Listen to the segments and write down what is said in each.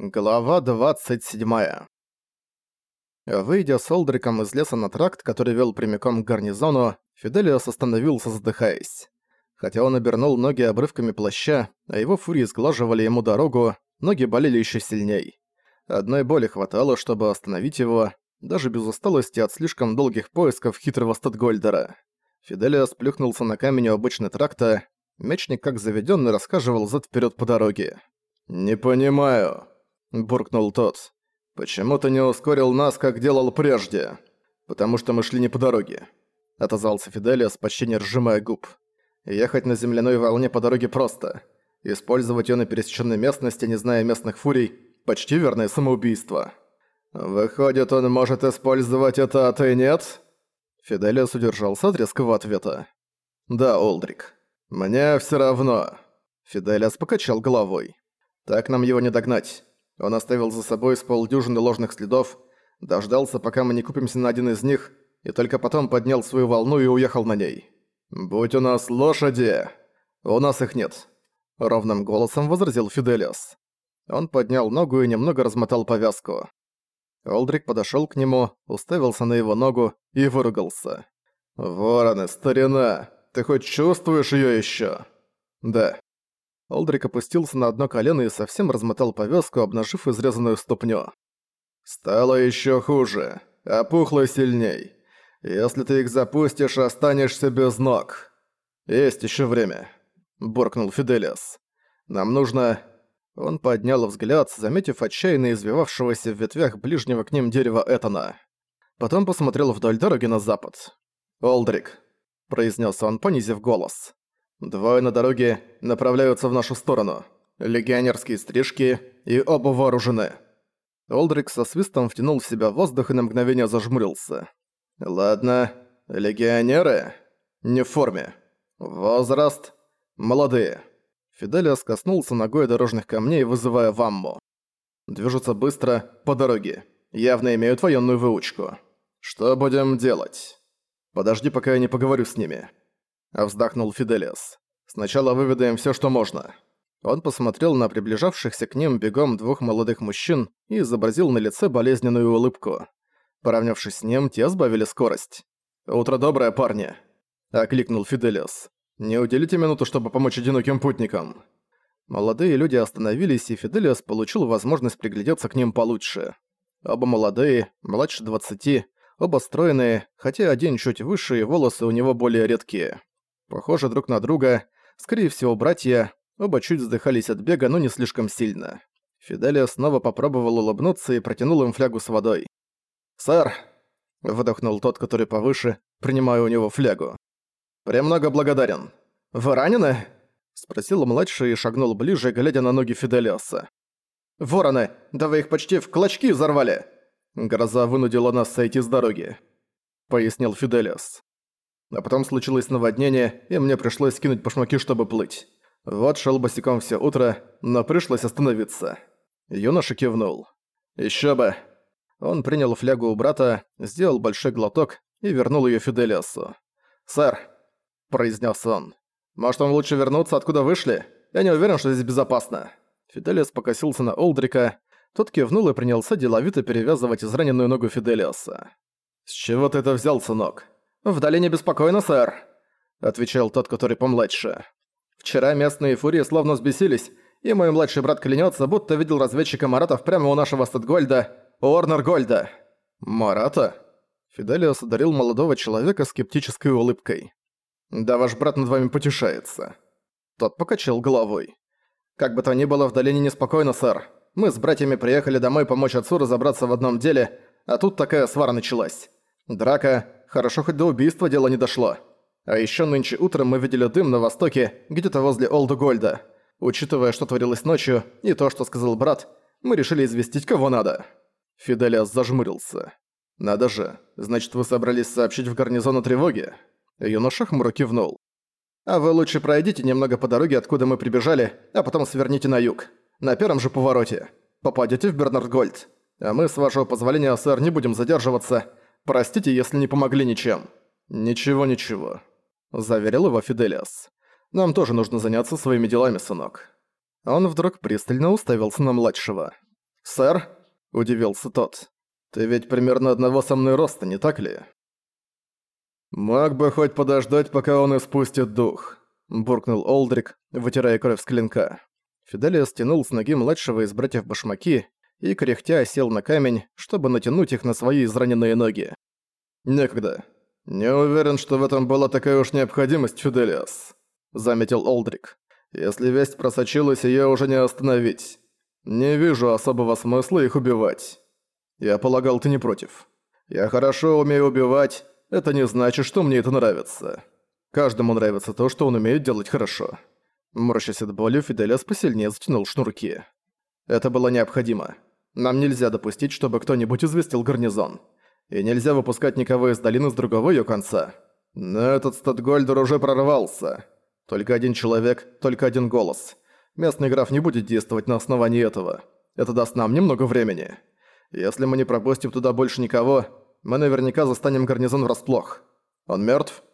Глава 27. Выйдя с Олдриком из леса на тракт, который вел прямиком к гарнизону, Фиделиос остановился, задыхаясь. Хотя он обернул ноги обрывками плаща, а его фурии сглаживали ему дорогу, ноги болели еще сильней. Одной боли хватало, чтобы остановить его, даже без усталости от слишком долгих поисков хитрого Статгольдера. Фиделиос плюхнулся на камень у обычной тракта, мечник как заведенный рассказывал зад вперед по дороге. «Не понимаю», — буркнул тот. «Почему ты не ускорил нас, как делал прежде? Потому что мы шли не по дороге», — отозвался Фиделиас, почти не разжимая губ. «Ехать на земляной волне по дороге просто. Использовать её на пересечённой местности, не зная местных фурий, почти верное самоубийство». «Выходит, он может использовать это, а ты нет?» Фиделиас удержался от резкого ответа. «Да, Олдрик. Мне всё равно». Фиделиас покачал головой. «Так нам его не догнать. Он оставил за собой с полдюжины ложных следов, дождался, пока мы не купимся на один из них, и только потом поднял свою волну и уехал на ней. «Будь у нас лошади!» «У нас их нет», — ровным голосом возразил Фиделиос. Он поднял ногу и немного размотал повязку. Олдрик подошёл к нему, уставился на его ногу и выругался. «Вороны, старина! Ты хоть чувствуешь её ещё?» «Да». Олдрик опустился на одно колено и совсем размотал повязку, обнажив изрезанную ступню. «Стало еще хуже. Опухло сильней. Если ты их запустишь, останешься без ног. Есть еще время», — буркнул Фиделиас. «Нам нужно...» Он поднял взгляд, заметив отчаянно извивавшегося в ветвях ближнего к ним дерева Этана. Потом посмотрел вдоль дороги на запад. «Олдрик», — произнес он, понизив голос. Двое на дороге направляются в нашу сторону. Легионерские стрижки и оба вооружены. Олдрик со свистом втянул в себя воздух и на мгновение зажмурился. «Ладно, легионеры? Не в форме. Возраст? Молодые». Фиделиас коснулся ногой дорожных камней, вызывая вамму. «Движутся быстро, по дороге. Явно имеют военную выучку. Что будем делать? Подожди, пока я не поговорю с ними». Вздохнул Фиделиас. «Сначала выведаем всё, что можно». Он посмотрел на приближавшихся к ним бегом двух молодых мужчин и изобразил на лице болезненную улыбку. Поравнявшись с ним, те сбавили скорость. «Утро доброе, парни!» – окликнул Фиделиас. «Не уделите минуту, чтобы помочь одиноким путникам». Молодые люди остановились, и Фиделиас получил возможность приглядеться к ним получше. Оба молодые, младше двадцати, оба стройные, хотя один чуть выше и волосы у него более редкие. Похожи друг на друга, скорее всего, братья, оба чуть вздыхались от бега, но не слишком сильно. Фиделия снова попробовал улыбнуться и протянул им флягу с водой. «Сэр!» – выдохнул тот, который повыше, принимая у него флягу. «Премного благодарен. Вы ранены?» – спросил младший и шагнул ближе, глядя на ноги Фиделиоса. «Вороны! Да вы их почти в клочки взорвали!» «Гроза вынудила нас сойти с дороги», – пояснил Фиделиос. А потом случилось наводнение, и мне пришлось скинуть башмаки, чтобы плыть. Вот шел босиком все утро, но пришлось остановиться. Юноша кивнул. Еще бы. Он принял флягу у брата, сделал большой глоток и вернул ее Фиделиасу. «Сэр», — произнес он, — «может, вам лучше вернуться, откуда вышли? Я не уверен, что здесь безопасно». Фиделиас покосился на Олдрика, тот кивнул и принялся деловито перевязывать израненную ногу Фиделиаса. «С чего ты это взял, сынок?» «В долине беспокойно, сэр», — отвечал тот, который помладше. «Вчера местные фурии словно взбесились, и мой младший брат клянется, будто видел разведчика Маратов прямо у нашего Статгольда, Уорнер Гольда». «Марата?» Фиделиос одарил молодого человека скептической улыбкой. «Да ваш брат над вами потешается». Тот покачал головой. «Как бы то ни было, в долине неспокойно, сэр. Мы с братьями приехали домой помочь отцу разобраться в одном деле, а тут такая свара началась. Драка, хорошо хоть до убийства дело не дошло. А ещё нынче утром мы видели дым на востоке, где-то возле Олду Гольда. Учитывая, что творилось ночью, и то, что сказал брат, мы решили известить кого надо». Фиделиас зажмурился. «Надо же, значит, вы собрались сообщить в гарнизон о тревоге?» Юноша хмуро кивнул. «А вы лучше пройдите немного по дороге, откуда мы прибежали, а потом сверните на юг. На первом же повороте. Попадете в Бернардгольд. А мы, с вашего позволения, сэр, не будем задерживаться. Простите, если не помогли ничем». «Ничего-ничего», – заверил его Фиделиас. «Нам тоже нужно заняться своими делами, сынок». Он вдруг пристально уставился на младшего. «Сэр?» – удивился тот. «Ты ведь примерно одного со мной роста, не так ли?» «Мог бы хоть подождать, пока он испустит дух», – буркнул Олдрик, вытирая кровь с клинка. Фиделия стянул с ноги младшего из братьев башмаки и, кряхтя, сел на камень, чтобы натянуть их на свои израненные ноги. «Некогда. Не уверен, что в этом была такая уж необходимость, Фиделиас», — заметил Олдрик. «Если весть просочилась, её уже не остановить. Не вижу особого смысла их убивать. Я полагал, ты не против. Я хорошо умею убивать, это не значит, что мне это нравится. Каждому нравится то, что он умеет делать хорошо». Морщась от боли, Фиделиас посильнее затянул шнурки. Это было необходимо. Нам нельзя допустить, чтобы кто-нибудь известил гарнизон. И нельзя выпускать никого из долины с другого её конца. Но этот Статгольдер уже прорвался. Только один человек, только один голос. Местный граф не будет действовать на основании этого. Это даст нам немного времени. Если мы не пропустим туда больше никого, мы наверняка застанем гарнизон врасплох. Он мертв?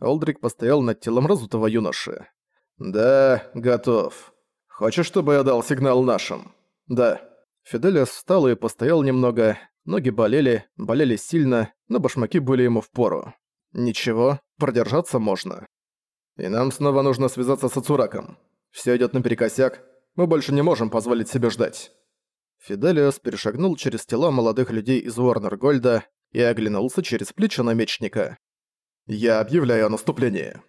Олдрик постоял над телом разутого юноши. «Да, готов. Хочешь, чтобы я дал сигнал нашим?» «Да». Фиделиас встал и постоял немного. Ноги болели, болели сильно, но башмаки были ему впору. Ничего, продержаться можно. И нам снова нужно связаться с Ацураком. Всё идёт наперекосяк, мы больше не можем позволить себе ждать. Фиделиас перешагнул через тела молодых людей из Уорнер-Гольда и оглянулся через плечо на мечника. «Я объявляю о наступлении».